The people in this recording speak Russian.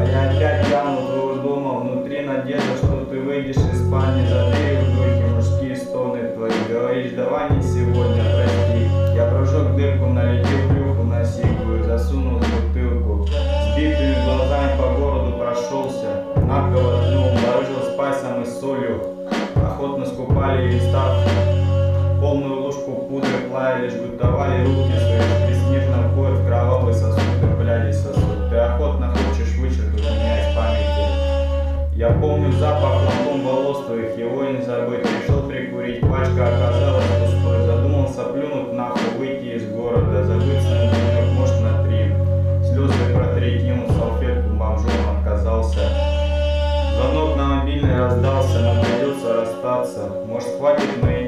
А я опять гляну твоего дома, внутри надежда, что ты выйдешь из спальни, за дверью в духе мужские стоны твои. Говоришь, давай не сегодня, прости. Я прожег дырку, налетел плюху на сиглу и засунул бутылку. Сбитыми глазами по городу прошелся, нагло ложил спайсом и солью. Охотно скупали и став полную ложку пудры плая, лишь бытовали руки свои, Я помню запах лампом волос твоих, его не забыть. Решил прикурить, пачка оказалась пустой. Задумался плюнуть нахуй, выйти из города, забыться на денек, может на три. Слезы протереть, кинул салфетку, бомжом отказался. Звонок на мобильный раздался, нам придется расстаться. Может хватит моей